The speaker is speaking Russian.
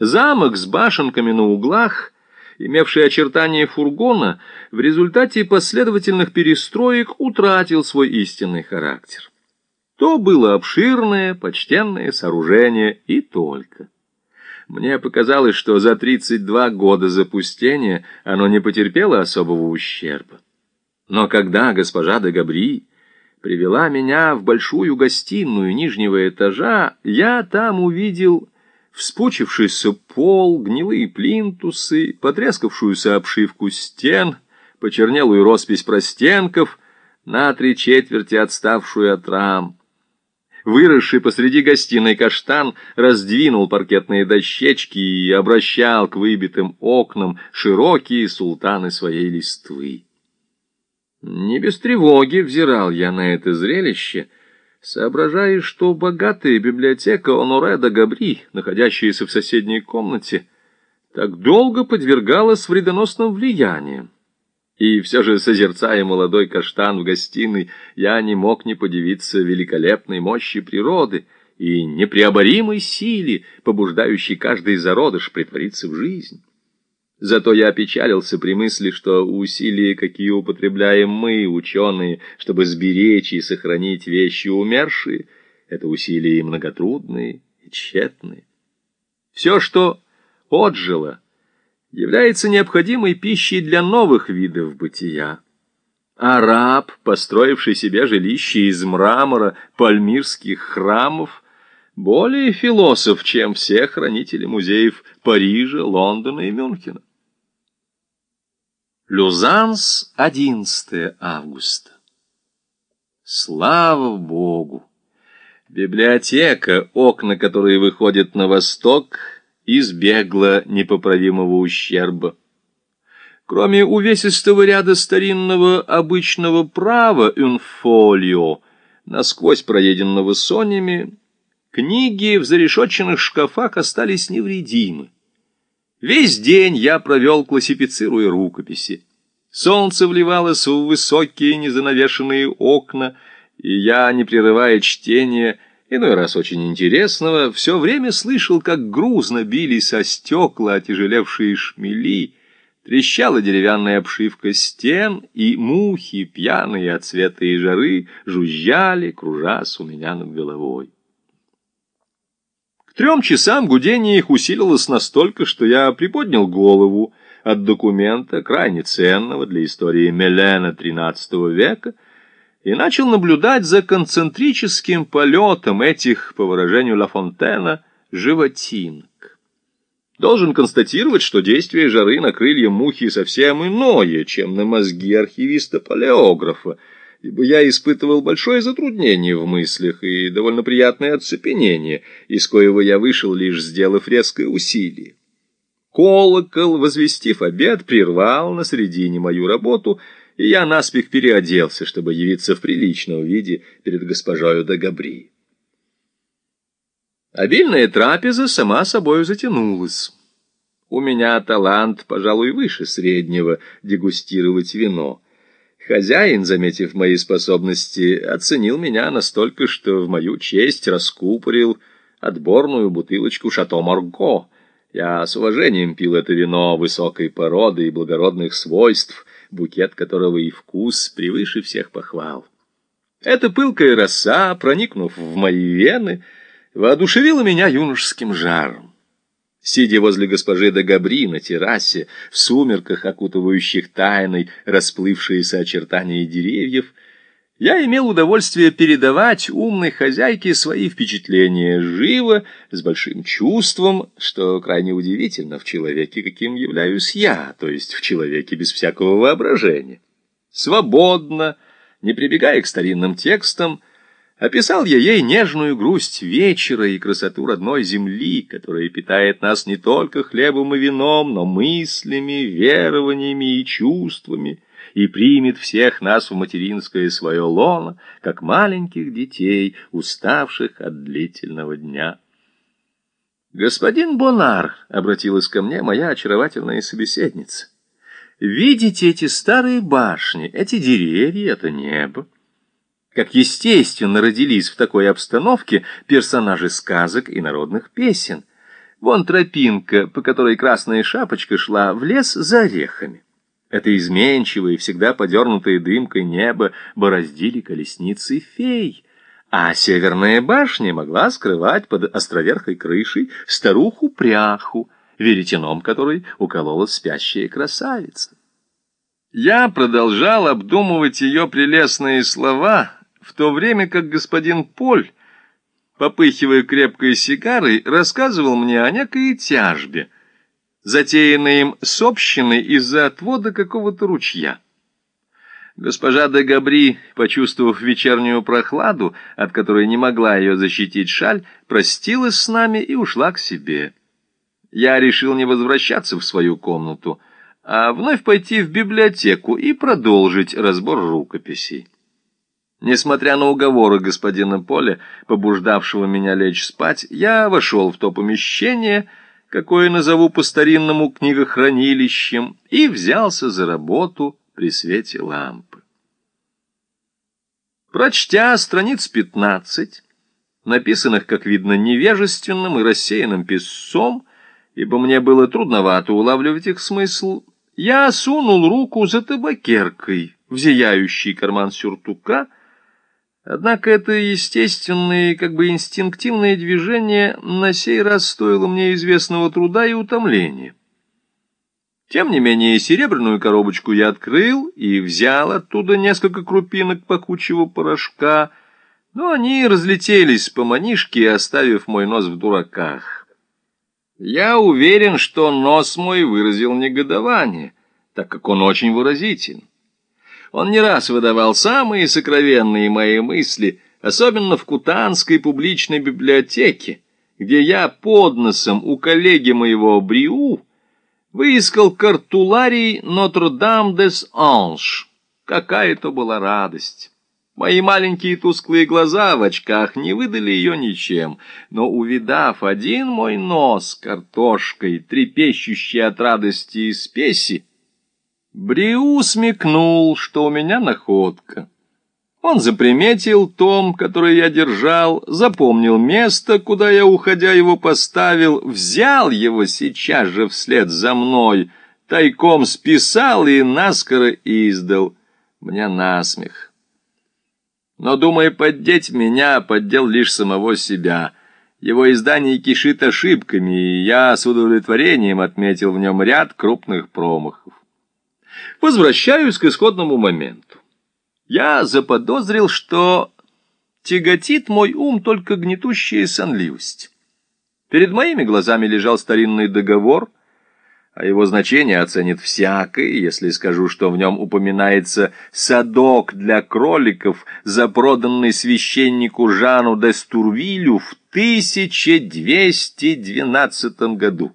Замок с башенками на углах, имевший очертания фургона, в результате последовательных перестроек утратил свой истинный характер. То было обширное, почтенное сооружение и только. Мне показалось, что за 32 года запустения оно не потерпело особого ущерба. Но когда госпожа де Габри привела меня в большую гостиную нижнего этажа, я там увидел вспучившийся пол, гнилые плинтусы, потрескавшуюся обшивку стен, почернелую роспись простенков, на три четверти отставшую от рам. Выросший посреди гостиной каштан раздвинул паркетные дощечки и обращал к выбитым окнам широкие султаны своей листвы. Не без тревоги взирал я на это зрелище, соображая, что богатая библиотека Оноре де Габри, находящаяся в соседней комнате, так долго подвергалась вредоносным влияниям. И все же, созерцая молодой каштан в гостиной, я не мог не подивиться великолепной мощи природы и непреоборимой силе, побуждающей каждый зародыш притвориться в жизнь. Зато я опечалился при мысли, что усилия, какие употребляем мы, ученые, чтобы сберечь и сохранить вещи умершие, это усилия многотрудные и тщетные. Все, что отжило, является необходимой пищей для новых видов бытия. Араб, построивший себе жилище из мрамора пальмирских храмов, более философ, чем все хранители музеев Парижа, Лондона и Мюнхена. Люзанс, 11 августа. Слава Богу! Библиотека, окна которые выходят на восток, избегла непоправимого ущерба. Кроме увесистого ряда старинного обычного права «Инфолио», насквозь проеденного сонями, книги в зарешетченных шкафах остались невредимы. Весь день я провел, классифицируя рукописи. Солнце вливалось в высокие незанавешенные окна, и я, не прерывая чтения, иной раз очень интересного, все время слышал, как грузно бились о стекла отяжелевшие шмели, трещала деревянная обшивка стен, и мухи, пьяные от света и жары, жужжали, кружась у меня над головой трем часам гудение их усилилось настолько, что я приподнял голову от документа, крайне ценного для истории Мелена XIII века, и начал наблюдать за концентрическим полетом этих, по выражению Ла Фонтена, животинок. Должен констатировать, что действие жары на крылья мухи совсем иное, чем на мозги архивиста-палеографа, ибо я испытывал большое затруднение в мыслях и довольно приятное оцепенение, из коего я вышел, лишь сделав резкое усилие. Колокол, возвестив обед, прервал на середине мою работу, и я наспех переоделся, чтобы явиться в приличном виде перед госпожою де Габри. Обильная трапеза сама собою затянулась. У меня талант, пожалуй, выше среднего дегустировать вино — Хозяин, заметив мои способности, оценил меня настолько, что в мою честь раскупорил отборную бутылочку «Шато Марго». Я с уважением пил это вино высокой породы и благородных свойств, букет которого и вкус превыше всех похвал. Эта пылкая роса, проникнув в мои вены, воодушевила меня юношеским жаром. Сидя возле госпожи де Габри на террасе, в сумерках, окутывающих тайной расплывшиеся очертания деревьев, я имел удовольствие передавать умной хозяйке свои впечатления живо, с большим чувством, что крайне удивительно в человеке, каким являюсь я, то есть в человеке без всякого воображения. Свободно, не прибегая к старинным текстам, Описал я ей нежную грусть вечера и красоту родной земли, которая питает нас не только хлебом и вином, но мыслями, верованиями и чувствами, и примет всех нас в материнское свое лоно, как маленьких детей, уставших от длительного дня. «Господин Бонар», — обратилась ко мне моя очаровательная собеседница, — «видите эти старые башни, эти деревья, это небо?» Как естественно родились в такой обстановке персонажи сказок и народных песен. Вон тропинка, по которой красная шапочка шла в лес за орехами. Это изменчивое, всегда подернутое дымкой небо бороздили колесницы фей, а северная башня могла скрывать под островерхой крышей старуху-пряху, веретеном которой укололась спящая красавица. Я продолжал обдумывать ее прелестные слова, в то время как господин Поль попыхивая крепкой сигарой, рассказывал мне о некой тяжбе, затеянной им с общиной из-за отвода какого-то ручья. Госпожа де Габри, почувствовав вечернюю прохладу, от которой не могла ее защитить шаль, простилась с нами и ушла к себе. Я решил не возвращаться в свою комнату, а вновь пойти в библиотеку и продолжить разбор рукописей. Несмотря на уговоры господина Поля, побуждавшего меня лечь спать, я вошел в то помещение, какое назову по-старинному книгохранилищем, и взялся за работу при свете лампы. Прочтя страниц пятнадцать, написанных, как видно, невежественным и рассеянным писцом, ибо мне было трудновато улавливать их смысл, я сунул руку за табакеркой в зияющий карман сюртука — Однако это естественное как бы инстинктивное движение на сей раз стоило мне известного труда и утомления. Тем не менее, серебряную коробочку я открыл и взял оттуда несколько крупинок пахучего порошка, но они разлетелись по манишке, оставив мой нос в дураках. Я уверен, что нос мой выразил негодование, так как он очень выразителен. Он не раз выдавал самые сокровенные мои мысли, особенно в Кутанской публичной библиотеке, где я под носом у коллеги моего Бриу выискал картуларий Нотр-Дам-дес-Анж. Какая то была радость! Мои маленькие тусклые глаза в очках не выдали ее ничем, но, увидав один мой нос картошкой, трепещущий от радости и спеси, Бриу смекнул, что у меня находка. Он заприметил том, который я держал, запомнил место, куда я, уходя, его поставил, взял его сейчас же вслед за мной, тайком списал и наскоро издал. Мне насмех. Но, думая поддеть меня, поддел лишь самого себя. Его издание кишит ошибками, и я с удовлетворением отметил в нем ряд крупных промахов. Возвращаюсь к исходному моменту. Я заподозрил, что тяготит мой ум только гнетущая сонливость. Перед моими глазами лежал старинный договор, а его значение оценит всякий, если скажу, что в нем упоминается садок для кроликов, запроданный священнику Жану де Стурвилю в 1212 году.